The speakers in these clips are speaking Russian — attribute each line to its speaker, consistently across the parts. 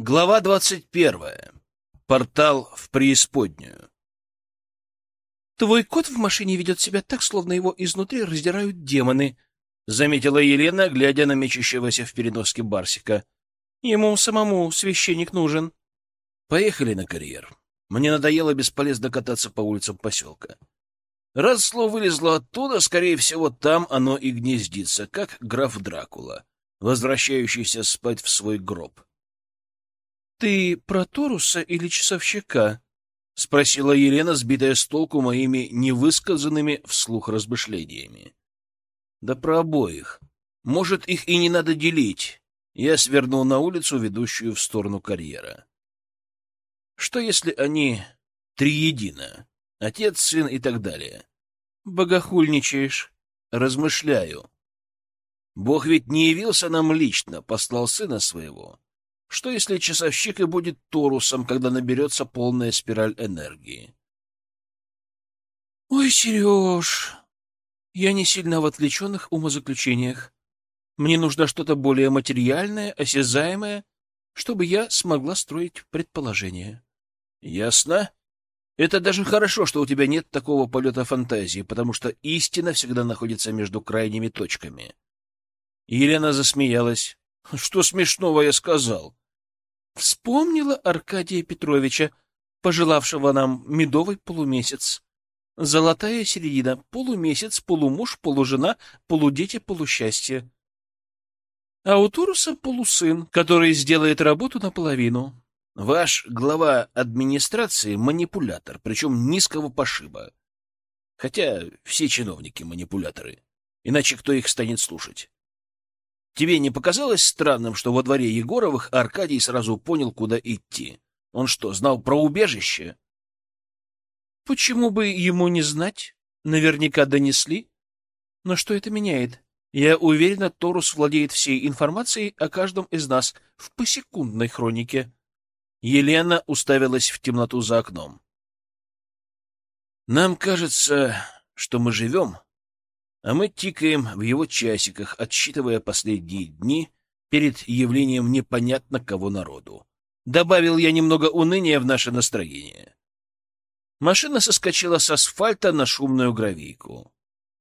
Speaker 1: Глава двадцать первая. Портал в преисподнюю.
Speaker 2: «Твой кот в машине ведет себя так, словно его изнутри раздирают демоны», — заметила Елена, глядя на мечущегося в переноске Барсика. «Ему самому священник нужен».
Speaker 1: «Поехали на карьер. Мне надоело бесполезно кататься по улицам поселка. Раз слово вылезло оттуда, скорее всего, там оно и гнездится, как граф Дракула, возвращающийся спать в свой гроб».
Speaker 2: «Ты про Торуса или часовщика?» — спросила Елена, сбитая с толку моими невысказанными вслух размышлениями.
Speaker 1: «Да про обоих. Может, их и не надо делить». Я свернул на улицу, ведущую в сторону карьера. Что, если они триедино? Отец, сын и так далее.
Speaker 2: Богохульничаешь.
Speaker 1: Размышляю. Бог ведь не явился нам лично, послал сына своего. Что, если часовщик и будет Торусом, когда наберется полная спираль энергии?
Speaker 2: Ой, Сереж, я не сильно в отвлеченных умозаключениях. Мне нужно что-то более материальное, осязаемое, чтобы я смогла строить предположения.
Speaker 1: Ясно. Это даже хорошо, что у тебя нет такого полета фантазии, потому что истина всегда находится между крайними точками. Елена засмеялась. Что смешного я сказал?
Speaker 2: Вспомнила Аркадия Петровича, пожелавшего нам медовый полумесяц. Золотая середина, полумесяц, полумуж, полужена, полудети, полусчастье. А у Туруса полусын, который сделает работу наполовину.
Speaker 1: Ваш глава администрации — манипулятор, причем низкого пошиба. Хотя все чиновники — манипуляторы. Иначе кто их станет слушать? Тебе не показалось странным, что во дворе Егоровых Аркадий сразу понял, куда идти? Он что, знал про убежище?
Speaker 2: Почему бы ему не знать? Наверняка донесли. Но что это меняет? Я уверена, Торус владеет всей информацией о каждом из нас в посекундной хронике.
Speaker 1: Елена уставилась в темноту за окном. Нам кажется, что мы живем а мы тикаем в его часиках, отсчитывая последние дни перед явлением непонятно кого народу. Добавил я немного уныния в наше настроение. Машина соскочила с асфальта на шумную гравийку.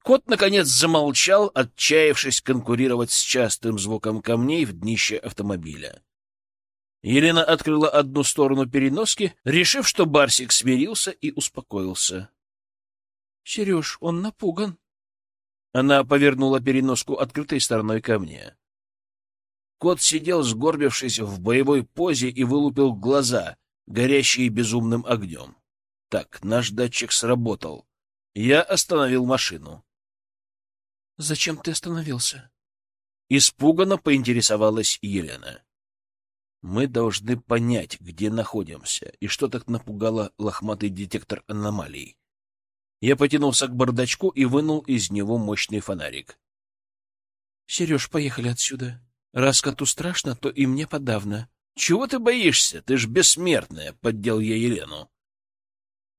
Speaker 1: Кот, наконец, замолчал, отчаявшись конкурировать с частым звуком камней в днище автомобиля. Елена открыла одну сторону переноски, решив, что Барсик смирился и успокоился.
Speaker 2: — Сереж, он напуган,
Speaker 1: она повернула переноску открытой стороной ко мне. Кот сидел, сгорбившись в боевой позе, и вылупил глаза, горящие безумным огнем. Так, наш датчик сработал. Я остановил машину.
Speaker 2: — Зачем ты остановился?
Speaker 1: Испуганно поинтересовалась Елена. Мы должны понять, где находимся, и что так напугало лохматый детектор аномалий. Я потянулся к бардачку и вынул из него мощный фонарик.
Speaker 2: — Сереж, поехали отсюда. Раз коту страшно, то и мне подавно.
Speaker 1: — Чего ты боишься? Ты ж бессмертная, — поддел я Елену.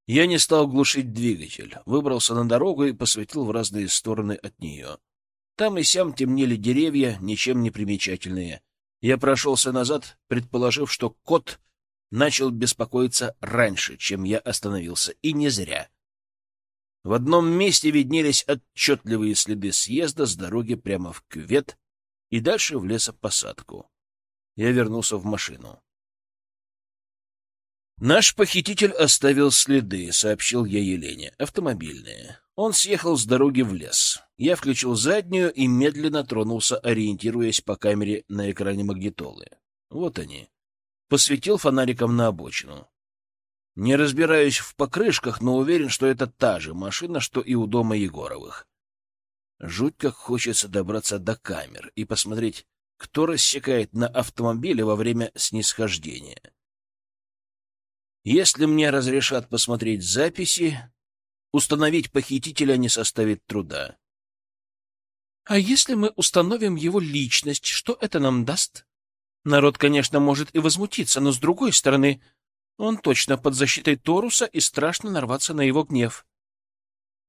Speaker 1: Я не стал глушить двигатель, выбрался на дорогу и посветил в разные стороны от нее. Там и сям темнели деревья, ничем не примечательные. Я прошелся назад, предположив, что кот начал беспокоиться раньше, чем я остановился, и не зря. В одном месте виднелись отчетливые следы съезда с дороги прямо в кювет и дальше в лесопосадку. Я вернулся в машину. «Наш похититель оставил следы», — сообщил я Елене. «Автомобильные. Он съехал с дороги в лес. Я включил заднюю и медленно тронулся, ориентируясь по камере на экране магнитолы. Вот они. Посветил фонариком на обочину. Не разбираюсь в покрышках, но уверен, что это та же машина, что и у дома Егоровых. Жуть как хочется добраться до камер и посмотреть, кто рассекает на автомобиле во время снисхождения. Если мне разрешат посмотреть записи, установить похитителя не составит труда.
Speaker 2: А если мы установим его личность, что это нам даст? Народ, конечно, может и возмутиться, но с другой стороны, он точно под защитой Торуса и страшно нарваться на его гнев.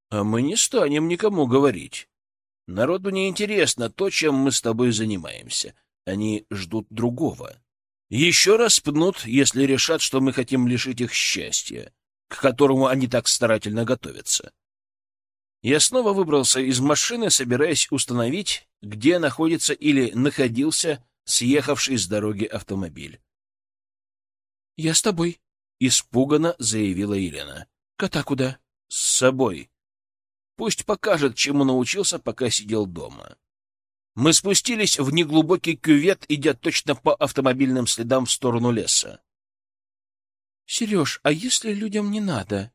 Speaker 1: А мы не станем никому говорить. Народу не интересно то, чем мы с тобой занимаемся. Они ждут другого. Еще раз пнут, если решат, что мы хотим лишить их счастья, к которому они так старательно готовятся. Я снова выбрался из машины, собираясь установить, где находится или находился съехавший с дороги автомобиль.
Speaker 2: — Я с тобой, —
Speaker 1: испуганно заявила Елена.
Speaker 2: — Кота куда?
Speaker 1: — С собой. Пусть покажет, чему научился, пока сидел дома. Мы спустились в неглубокий кювет, идя точно по автомобильным следам в сторону леса.
Speaker 2: — Сереж, а если людям не надо?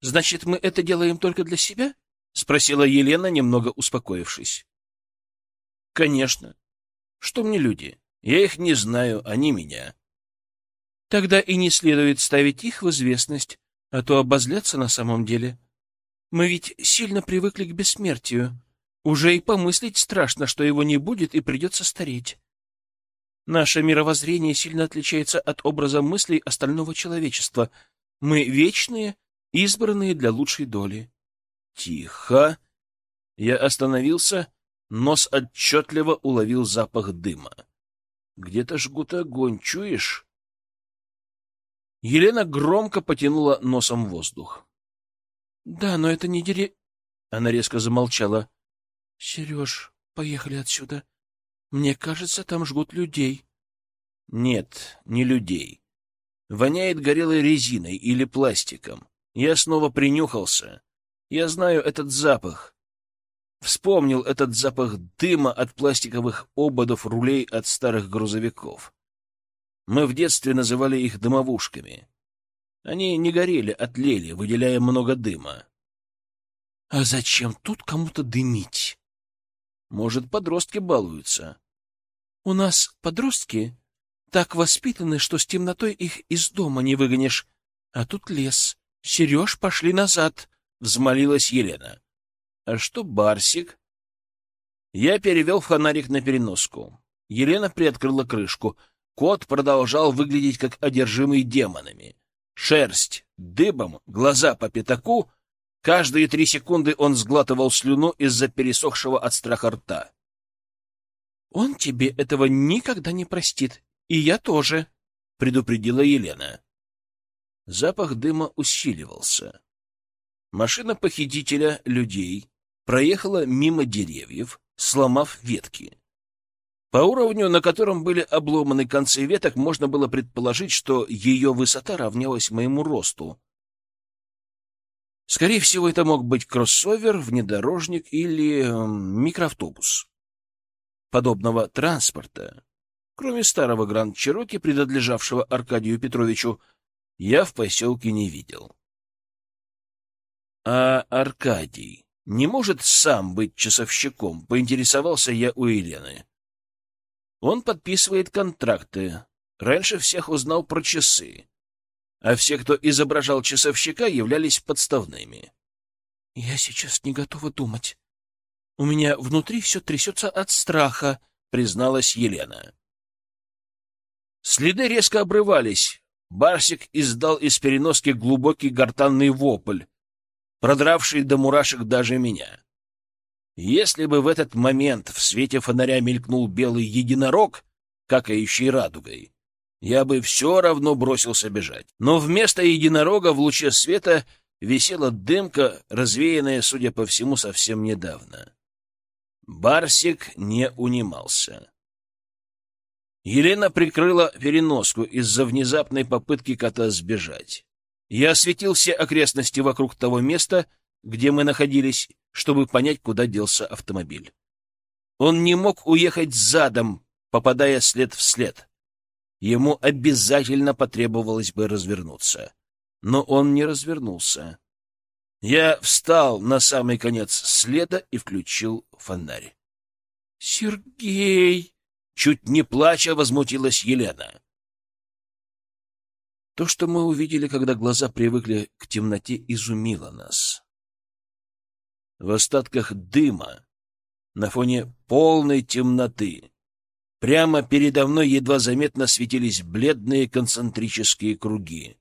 Speaker 2: Значит, мы это делаем только для себя? — спросила Елена, немного успокоившись.
Speaker 1: — Конечно. Что мне люди? Я их не знаю, они меня.
Speaker 2: — Тогда и не следует ставить их в известность, а то обозлятся на самом деле. Мы ведь сильно привыкли к бессмертию. Уже и помыслить страшно, что его не будет и придется стареть. Наше мировоззрение сильно отличается от образа мыслей остального человечества. Мы вечные, избранные для лучшей доли.
Speaker 1: Тихо. Я остановился, нос отчетливо уловил запах дыма. Где-то жгут огонь, чуешь? Елена громко потянула носом воздух.
Speaker 2: — Да, но это не дере... Она резко замолчала. — Сереж, поехали отсюда. Мне кажется, там жгут людей.
Speaker 1: — Нет, не людей. Воняет горелой резиной или пластиком. Я снова принюхался. Я знаю этот запах. Вспомнил этот запах дыма от пластиковых ободов рулей от старых грузовиков. Мы в детстве называли их дымовушками. Они не горели, а тлели, выделяя много дыма.
Speaker 2: А зачем тут кому-то дымить?
Speaker 1: Может, подростки балуются.
Speaker 2: У нас подростки так воспитаны, что с темнотой их из дома не выгонишь. А тут лес. Сереж, пошли назад взмолилась Елена.
Speaker 1: — А что Барсик? Я перевел фонарик на переноску. Елена приоткрыла крышку. Кот продолжал выглядеть как одержимый демонами. Шерсть дыбом, глаза по пятаку. Каждые три секунды он сглатывал слюну из-за пересохшего от страха рта.
Speaker 2: — Он тебе этого никогда не простит, и я тоже, — предупредила Елена.
Speaker 1: Запах дыма усиливался. Машина похитителя людей проехала мимо деревьев, сломав ветки. По уровню, на котором были обломаны концы веток, можно было предположить, что ее высота равнялась моему росту. Скорее всего, это мог быть кроссовер, внедорожник или э, микроавтобус. Подобного транспорта, кроме старого Гранд Чироки, принадлежавшего Аркадию Петровичу, я в поселке не видел. А Аркадий не может сам быть часовщиком, поинтересовался я у Елены. Он подписывает контракты. Раньше всех узнал про часы. А все, кто изображал часовщика, являлись подставными.
Speaker 2: Я сейчас не готова думать. У меня внутри все трясется от страха, призналась Елена.
Speaker 1: Следы резко обрывались. Барсик издал из переноски глубокий гортанный вопль, продравший до мурашек даже меня. Если бы в этот момент в свете фонаря мелькнул белый единорог, какающий радугой, я бы все равно бросился бежать. Но вместо единорога в луче света висела дымка, развеянная, судя по всему, совсем недавно. Барсик не унимался. Елена прикрыла переноску из-за внезапной попытки кота сбежать. Я осветил все окрестности вокруг того места, где мы находились, чтобы понять, куда делся автомобиль. Он не мог уехать задом, попадая след в след. Ему обязательно потребовалось бы развернуться. Но он не развернулся. Я встал на самый конец следа и включил фонарь.
Speaker 2: «Сергей!»
Speaker 1: — чуть не плача возмутилась Елена.
Speaker 2: То, что мы увидели, когда глаза привыкли к темноте, изумило нас.
Speaker 1: В остатках дыма, на фоне полной темноты, прямо передо мной едва заметно светились бледные концентрические круги.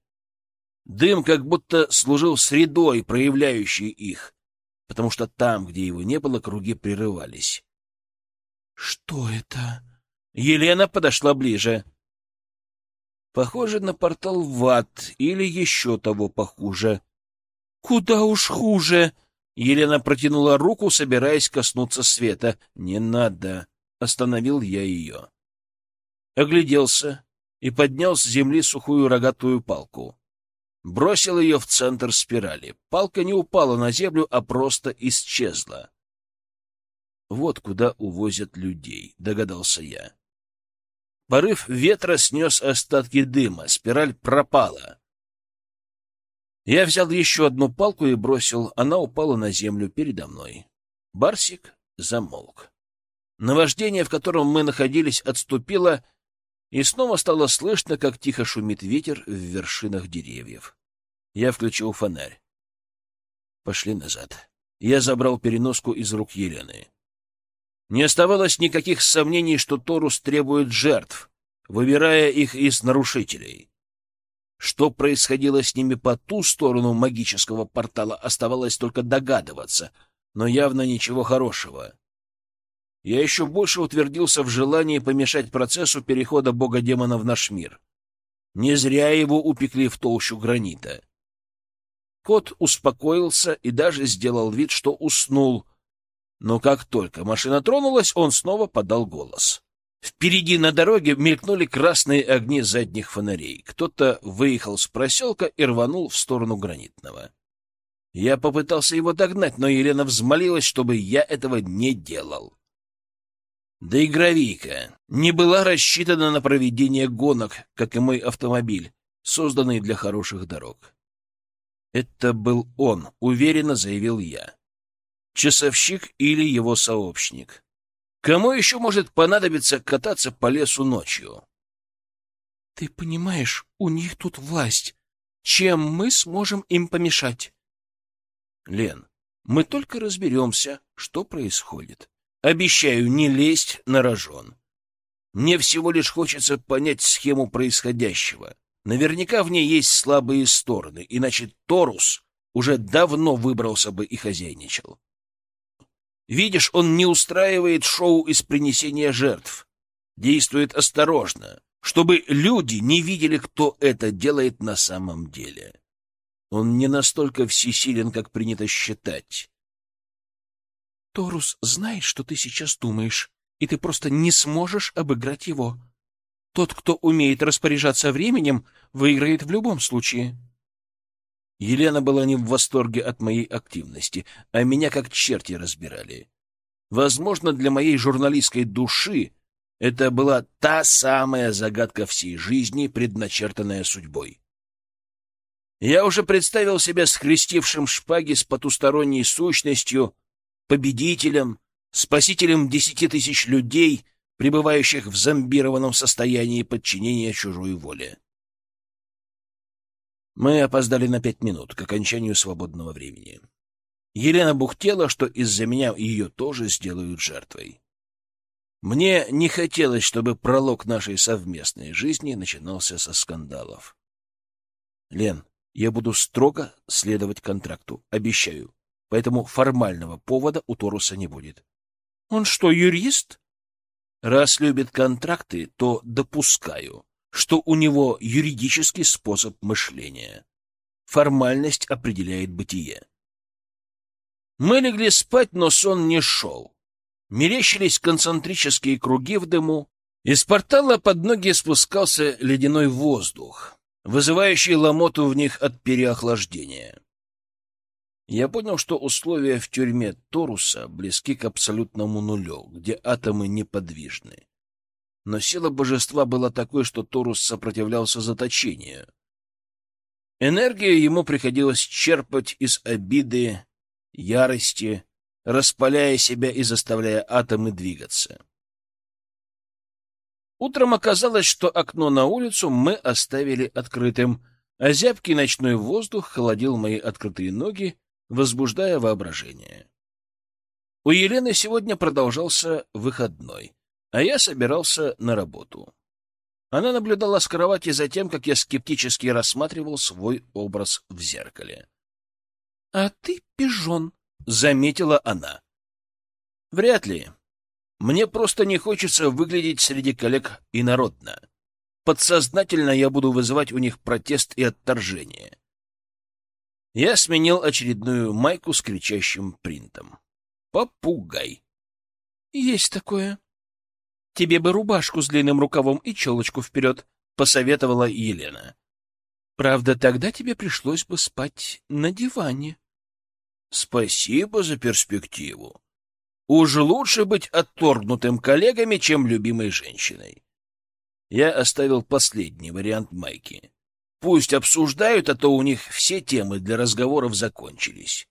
Speaker 1: Дым как будто служил средой, проявляющей их, потому что там, где его не было, круги прерывались.
Speaker 2: — Что это?
Speaker 1: Елена подошла ближе. Похоже на портал в ад или еще того похуже.
Speaker 2: Куда уж хуже.
Speaker 1: Елена протянула руку, собираясь коснуться света. Не надо. Остановил я ее. Огляделся и поднял с земли сухую рогатую палку. Бросил ее в центр спирали. Палка не упала на землю, а просто исчезла. Вот куда увозят людей, догадался я. Порыв ветра снес остатки дыма, спираль пропала. Я взял еще одну палку и бросил, она упала на землю передо мной. Барсик замолк. Наваждение, в котором мы находились, отступило, и снова стало слышно, как тихо шумит ветер в вершинах деревьев. Я включил фонарь. Пошли назад. Я забрал переноску из рук Елены. Не оставалось никаких сомнений, что Торус требует жертв, выбирая их из нарушителей. Что происходило с ними по ту сторону магического портала, оставалось только догадываться, но явно ничего хорошего. Я еще больше утвердился в желании помешать процессу перехода бога-демона в наш мир. Не зря его упекли в толщу гранита. Кот успокоился и даже сделал вид, что уснул, но как только машина тронулась, он снова подал голос. Впереди на дороге мелькнули красные огни задних фонарей. Кто-то выехал с проселка и рванул в сторону Гранитного. Я попытался его догнать, но Елена взмолилась, чтобы я этого не делал. Да и гравийка не была рассчитана на проведение гонок, как и мой автомобиль, созданный для хороших дорог. Это был он, уверенно заявил я. Часовщик или его сообщник. Кому еще может понадобиться кататься по лесу ночью?
Speaker 2: — Ты понимаешь, у них тут власть. Чем мы сможем им помешать?
Speaker 1: — Лен, мы только разберемся, что происходит. Обещаю не лезть на рожон. Мне всего лишь хочется понять схему происходящего. Наверняка в ней есть слабые стороны, иначе Торус уже давно выбрался бы и хозяйничал. Видишь, он не устраивает шоу из принесения жертв. Действует осторожно, чтобы люди не видели, кто это делает на самом деле. Он не настолько всесилен, как принято считать.
Speaker 2: Торус знает, что ты сейчас думаешь, и ты просто не сможешь обыграть его. Тот, кто умеет распоряжаться временем, выиграет в любом случае.
Speaker 1: Елена была не в восторге от моей активности, а меня как черти разбирали. Возможно, для моей журналистской души это была та самая загадка всей жизни, предначертанная судьбой. Я уже представил себя скрестившим шпаги с потусторонней сущностью, победителем, спасителем десяти тысяч людей, пребывающих в зомбированном состоянии подчинения чужой воле. Мы опоздали на пять минут к окончанию свободного времени. Елена бухтела, что из-за меня ее тоже сделают жертвой. Мне не хотелось, чтобы пролог нашей совместной жизни начинался со скандалов. Лен, я буду строго следовать контракту, обещаю. Поэтому формального повода у Торуса не будет.
Speaker 2: Он что, юрист?
Speaker 1: Раз любит контракты, то допускаю что у него юридический способ мышления. Формальность определяет бытие. Мы легли спать, но сон не шел. Мерещились концентрические круги в дыму. Из портала под ноги спускался ледяной воздух, вызывающий ломоту в них от переохлаждения. Я понял, что условия в тюрьме Торуса близки к абсолютному нулю, где атомы неподвижны но сила божества была такой, что Торус сопротивлялся заточению. Энергию ему приходилось черпать из обиды, ярости, распаляя себя и заставляя атомы двигаться. Утром оказалось, что окно на улицу мы оставили открытым, а зябкий ночной воздух холодил мои открытые ноги, возбуждая воображение. У Елены сегодня продолжался выходной а я собирался на работу. Она наблюдала с кровати за тем, как я скептически рассматривал свой образ в зеркале.
Speaker 2: — А ты пижон, —
Speaker 1: заметила она. — Вряд ли. Мне просто не хочется выглядеть среди коллег инородно. подсознательно я буду вызывать у них протест и отторжение. Я сменил очередную майку с кричащим принтом. Попугай.
Speaker 2: Есть такое. Тебе бы рубашку с длинным рукавом и челочку вперед, посоветовала Елена. Правда, тогда тебе пришлось бы спать на диване.
Speaker 1: Спасибо за перспективу. Уж лучше быть отторгнутым коллегами, чем любимой женщиной. Я оставил последний вариант майки. Пусть обсуждают, а то у них все темы для разговоров закончились.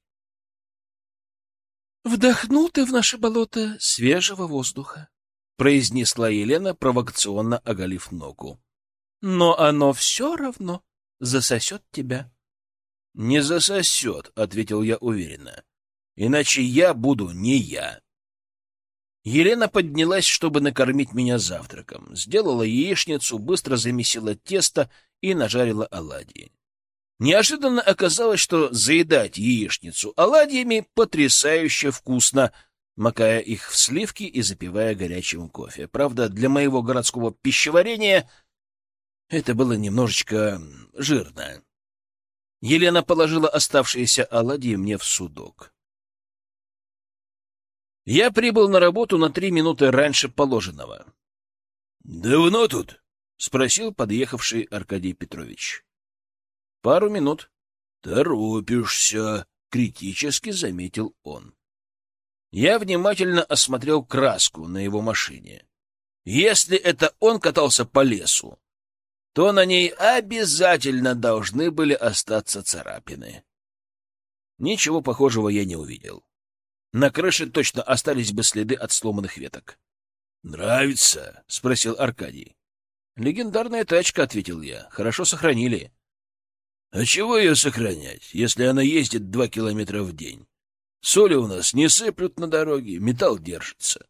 Speaker 2: «Вдохнул ты в наше болото свежего воздуха», — произнесла Елена, провокационно оголив ногу. «Но оно все равно засосет тебя».
Speaker 1: «Не засосет», — ответил я уверенно. «Иначе я буду не я». Елена поднялась, чтобы накормить меня завтраком. Сделала яичницу, быстро замесила тесто и нажарила оладьи. Неожиданно оказалось, что заедать яичницу оладьями потрясающе вкусно, макая их в сливки и запивая горячим кофе. Правда, для моего городского пищеварения это было немножечко жирно. Елена положила оставшиеся оладьи мне в судок. Я прибыл на работу на три минуты раньше положенного. — Давно тут? — спросил подъехавший Аркадий Петрович. — Пару минут. — Торопишься, — критически заметил он. Я внимательно осмотрел краску на его машине. Если это он катался по лесу, то на ней обязательно должны были остаться царапины. Ничего похожего я не увидел. На крыше точно остались бы следы от сломанных веток. «Нравится?» — спросил Аркадий. «Легендарная тачка», — ответил я. «Хорошо сохранили». «А чего ее сохранять, если она ездит два километра в день? Соли у нас не сыплют на дороге, металл держится».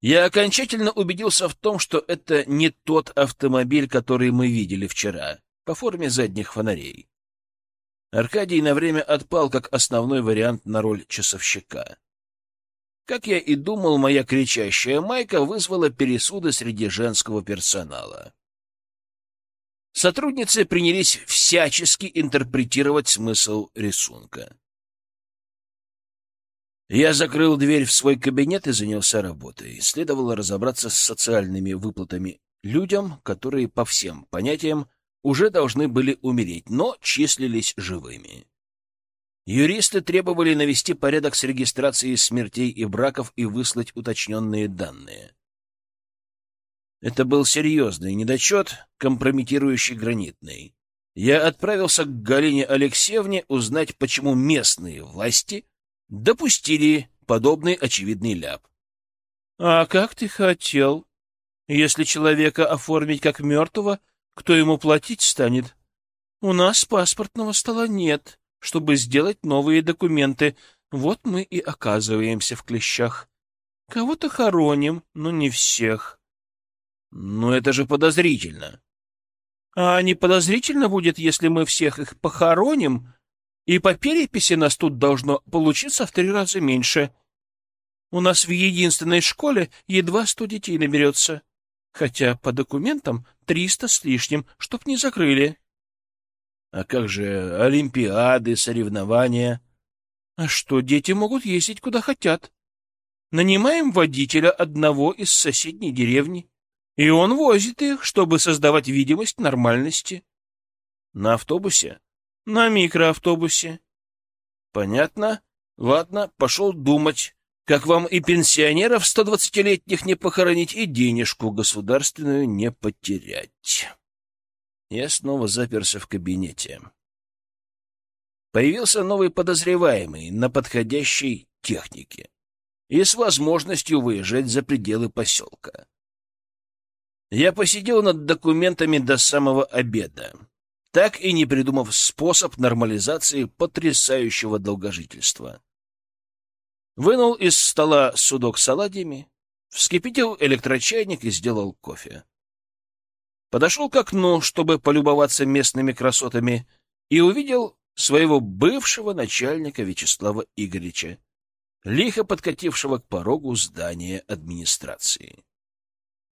Speaker 1: Я окончательно убедился в том, что это не тот автомобиль, который мы видели вчера, по форме задних фонарей. Аркадий на время отпал как основной вариант на роль часовщика. Как я и думал, моя кричащая майка вызвала пересуды среди женского персонала. Сотрудницы принялись всячески интерпретировать смысл рисунка. Я закрыл дверь в свой кабинет и занялся работой. Следовало разобраться с социальными выплатами людям, которые по всем понятиям уже должны были умереть, но числились живыми. Юристы требовали навести порядок с регистрацией смертей и браков и выслать уточненные данные. Это был серьезный недочет, компрометирующий гранитный. Я отправился к Галине Алексеевне узнать, почему местные власти допустили подобный очевидный ляп.
Speaker 2: — А как ты хотел? Если человека оформить как мертвого, кто ему платить станет? У нас паспортного стола нет, чтобы сделать новые документы. Вот мы и оказываемся в клещах. Кого-то хороним, но не всех.
Speaker 1: Ну, это же подозрительно.
Speaker 2: А не подозрительно будет, если мы всех их похороним, и по переписи нас тут должно получиться в три раза меньше. У нас в единственной школе едва сто детей наберется, хотя по документам триста с лишним, чтоб не закрыли.
Speaker 1: А как же олимпиады, соревнования?
Speaker 2: А что, дети могут ездить куда хотят. Нанимаем водителя одного из соседней деревни, и он возит их, чтобы создавать видимость нормальности.
Speaker 1: На автобусе?
Speaker 2: На микроавтобусе.
Speaker 1: Понятно. Ладно, пошел думать, как вам и пенсионеров 120-летних не похоронить, и денежку государственную не потерять. Я снова заперся в кабинете. Появился новый подозреваемый на подходящей технике и с возможностью выезжать за пределы поселка. Я посидел над документами до самого обеда так и не придумав способ нормализации потрясающего долгожительства. Вынул из стола судок с оладьями, вскипятил электрочайник и сделал кофе. Подошел к окну, чтобы полюбоваться местными красотами, и увидел своего бывшего начальника Вячеслава Игоревича, лихо подкатившего к порогу здания администрации.